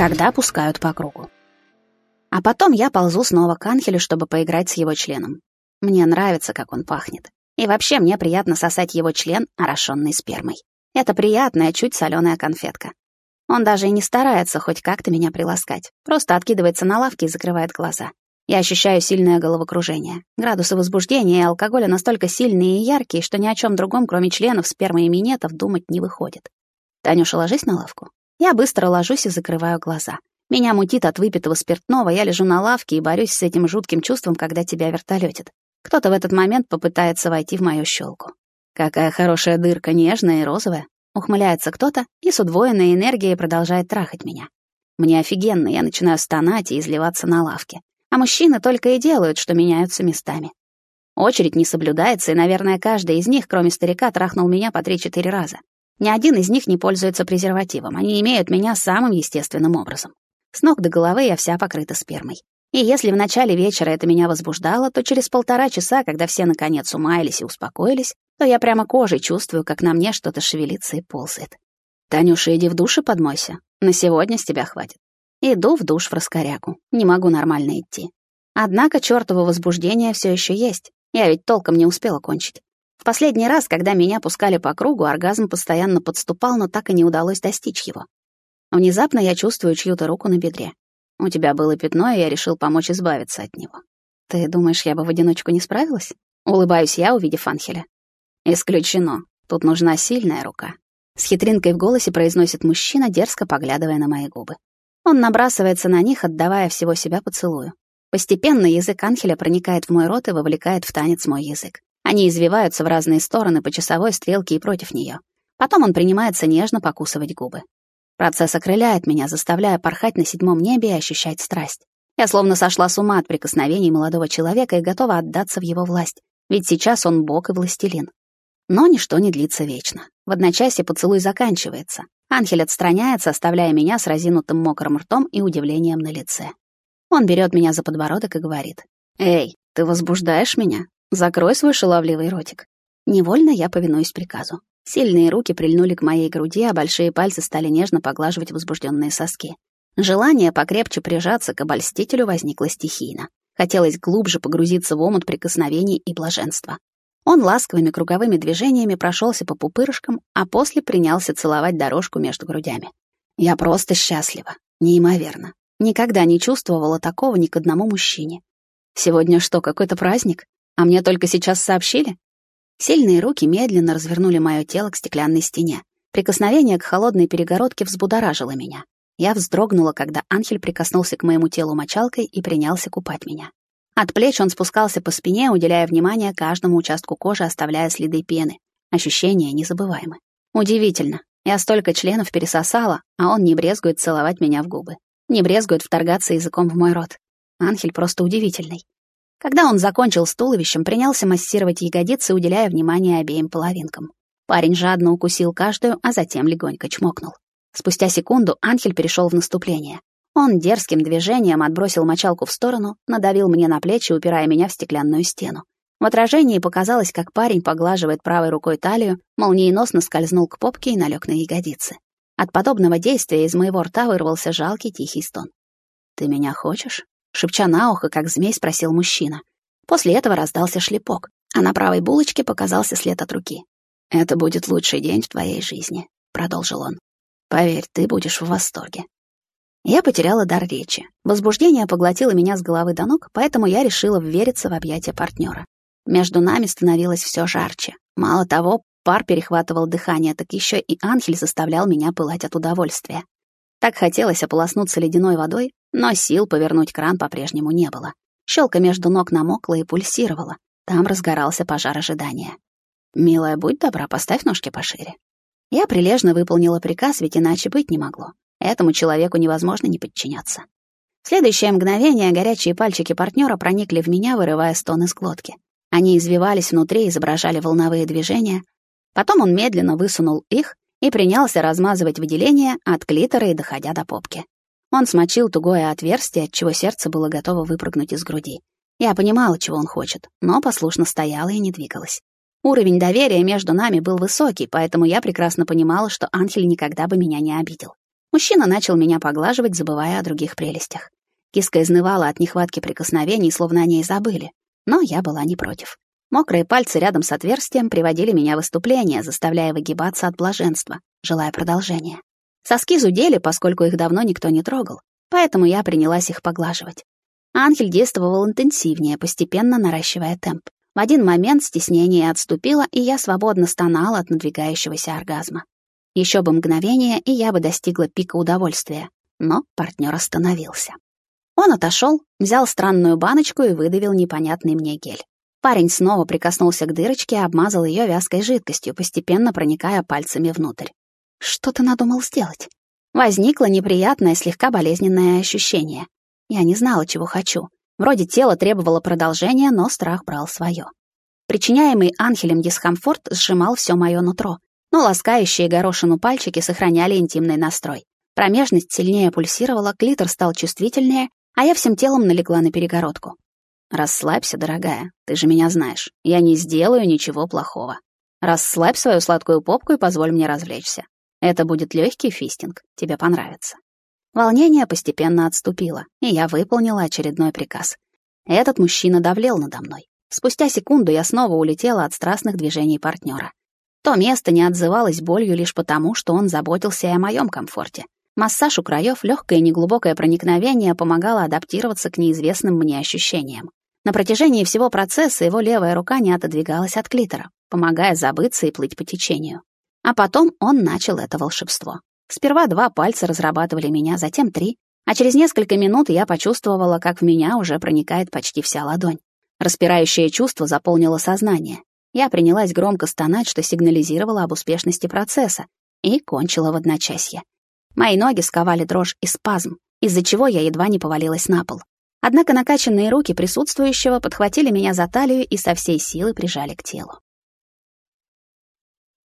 когда пускают по кругу. А потом я ползу снова к Анхелю, чтобы поиграть с его членом. Мне нравится, как он пахнет. И вообще мне приятно сосать его член, орошенный спермой. Это приятная, чуть соленая конфетка. Он даже и не старается хоть как-то меня приласкать. Просто откидывается на лавке и закрывает глаза. Я ощущаю сильное головокружение. Градусы возбуждения и алкоголя настолько сильные и яркие, что ни о чем другом, кроме членов, спермы и минетов, думать не выходит. «Танюша, ложись на лавку». Я быстро ложусь и закрываю глаза. Меня мутит от выпитого спиртного, я лежу на лавке и борюсь с этим жутким чувством, когда тебя вертолетит. Кто-то в этот момент попытается войти в мою щелку. Какая хорошая дырка, нежная и розовая. Ухмыляется кто-то и с удвоенной энергией продолжает трахать меня. Мне офигенно, я начинаю стонать и изливаться на лавке. А мужчины только и делают, что меняются местами. Очередь не соблюдается, и, наверное, каждый из них, кроме старика, трахнул меня по 3-4 раза. Ни один из них не пользуется презервативом, они имеют меня самым естественным образом. С ног до головы я вся покрыта спермой. И если в начале вечера это меня возбуждало, то через полтора часа, когда все наконец умаялись и успокоились, то я прямо кожей чувствую, как на мне что-то шевелится и ползает. «Танюша, иди в душ и подмойся. На сегодня с тебя хватит». Иду в душ в раскоряку. Не могу нормально идти. Однако чёртово возбуждение все еще есть. Я ведь толком не успела кончить. В последний раз, когда меня пускали по кругу, оргазм постоянно подступал, но так и не удалось достичь его. Внезапно я чувствую чью-то руку на бедре. У тебя было пятно, и я решил помочь избавиться от него. Ты думаешь, я бы в одиночку не справилась? Улыбаюсь я, увидев Анхеля. Исключено. Тут нужна сильная рука. С хитринкой в голосе произносит мужчина, дерзко поглядывая на мои губы. Он набрасывается на них, отдавая всего себя поцелую. Постепенно язык Анхеля проникает в мой рот и вовлекает в танец мой язык. Они извиваются в разные стороны по часовой стрелке и против нее. Потом он принимается нежно покусывать губы. Процесс окрыляет меня, заставляя порхать на седьмом небе и ощущать страсть. Я словно сошла с ума от прикосновений молодого человека и готова отдаться в его власть, ведь сейчас он бог и властелин. Но ничто не длится вечно. В одночасье поцелуй заканчивается. Анхель отстраняется, оставляя меня с разинутым мокрым ртом и удивлением на лице. Он берет меня за подбородок и говорит. «Эй, ты возбуждаешь меня? Закрой свой шаловливый ротик». Невольно я повинуюсь приказу. Сильные руки прильнули к моей груди, а большие пальцы стали нежно поглаживать возбужденные соски. Желание покрепче прижаться к обольстителю возникло стихийно. Хотелось глубже погрузиться в омут прикосновений и блаженства. Он ласковыми круговыми движениями прошелся по пупырышкам, а после принялся целовать дорожку между грудями. Я просто счастлива, неимоверно. Никогда не чувствовала такого ни к одному мужчине. Сегодня что, какой-то праздник? А мне только сейчас сообщили? Сильные руки медленно развернули мое тело к стеклянной стене. Прикосновение к холодной перегородке взбудоражило меня. Я вздрогнула, когда Анхель прикоснулся к моему телу мочалкой и принялся купать меня. От плеч он спускался по спине, уделяя внимание каждому участку кожи, оставляя следы пены. Ощущения незабываемы. Удивительно. Я столько членов пересосала, а он не брезгует целовать меня в губы. Не брезгует вторгаться языком в мой рот. Анхель просто удивительный. Когда он закончил с туловищем, принялся массировать ягодицы, уделяя внимание обеим половинкам. Парень жадно укусил каждую, а затем легонько чмокнул. Спустя секунду Анхель перешел в наступление. Он дерзким движением отбросил мочалку в сторону, надавил мне на плечи, упирая меня в стеклянную стену. В отражении показалось, как парень поглаживает правой рукой талию, молниеносно скользнул к попке и налег на ягодицы. От подобного действия из моего рта вырвался жалкий тихий стон. «Ты меня хочешь?» Шепча на ухо, как змей спросил мужчина. После этого раздался шлепок, а на правой булочке показался след от руки. «Это будет лучший день в твоей жизни», — продолжил он. «Поверь, ты будешь в восторге». Я потеряла дар речи. Возбуждение поглотило меня с головы до ног, поэтому я решила ввериться в объятия партнера. Между нами становилось все жарче. Мало того, пар перехватывал дыхание, так еще и Анхель заставлял меня пылать от удовольствия. Так хотелось ополоснуться ледяной водой, но сил повернуть кран по-прежнему не было. Щелка между ног намокла и пульсировала. Там разгорался пожар ожидания. «Милая, будь добра, поставь ножки пошире». Я прилежно выполнила приказ, ведь иначе быть не могло. Этому человеку невозможно не подчиняться. В следующее мгновение горячие пальчики партнера проникли в меня, вырывая стон из глотки. Они извивались внутри, изображали волновые движения. Потом он медленно высунул их, и принялся размазывать выделения от клитора и доходя до попки. Он смочил тугое отверстие, от чего сердце было готово выпрыгнуть из груди. Я понимала, чего он хочет, но послушно стояла и не двигалась. Уровень доверия между нами был высокий, поэтому я прекрасно понимала, что Анхель никогда бы меня не обидел. Мужчина начал меня поглаживать, забывая о других прелестях. Киска изнывала от нехватки прикосновений, словно о ней забыли. Но я была не против. Мокрые пальцы рядом с отверстием приводили меня в выступление, заставляя выгибаться от блаженства, желая продолжения. Соски зудели, поскольку их давно никто не трогал, поэтому я принялась их поглаживать. Анхель действовал интенсивнее, постепенно наращивая темп. В один момент стеснение отступило, и я свободно стонала от надвигающегося оргазма. Еще бы мгновение, и я бы достигла пика удовольствия. Но партнер остановился. Он отошел, взял странную баночку и выдавил непонятный мне гель. Парень снова прикоснулся к дырочке и обмазал ее вязкой жидкостью, постепенно проникая пальцами внутрь. Что ты надумал сделать? Возникло неприятное, слегка болезненное ощущение. Я не знала, чего хочу. Вроде тело требовало продолжения, но страх брал свое. Причиняемый Анхелем дискомфорт сжимал все мое нутро, но ласкающие горошину пальчики сохраняли интимный настрой. Промежность сильнее пульсировала, клитор стал чувствительнее, а я всем телом налегла на перегородку. «Расслабься, дорогая, ты же меня знаешь. Я не сделаю ничего плохого. Расслабь свою сладкую попку и позволь мне развлечься. Это будет легкий фистинг, тебе понравится». Волнение постепенно отступило, и я выполнила очередной приказ. Этот мужчина давлел надо мной. Спустя секунду я снова улетела от страстных движений партнера. То место не отзывалось болью лишь потому, что он заботился и о моем комфорте. Массаж у краев, легкое и неглубокое проникновение помогало адаптироваться к неизвестным мне ощущениям. На протяжении всего процесса его левая рука не отодвигалась от клитора, помогая забыться и плыть по течению. А потом он начал это волшебство. Сперва два пальца разрабатывали меня, затем три, а через несколько минут я почувствовала, как в меня уже проникает почти вся ладонь. Распирающее чувство заполнило сознание. Я принялась громко стонать, что сигнализировало об успешности процесса, и кончила в одночасье. Мои ноги сковали дрожь и спазм, из-за чего я едва не повалилась на пол. Однако накачанные руки присутствующего подхватили меня за талию и со всей силы прижали к телу.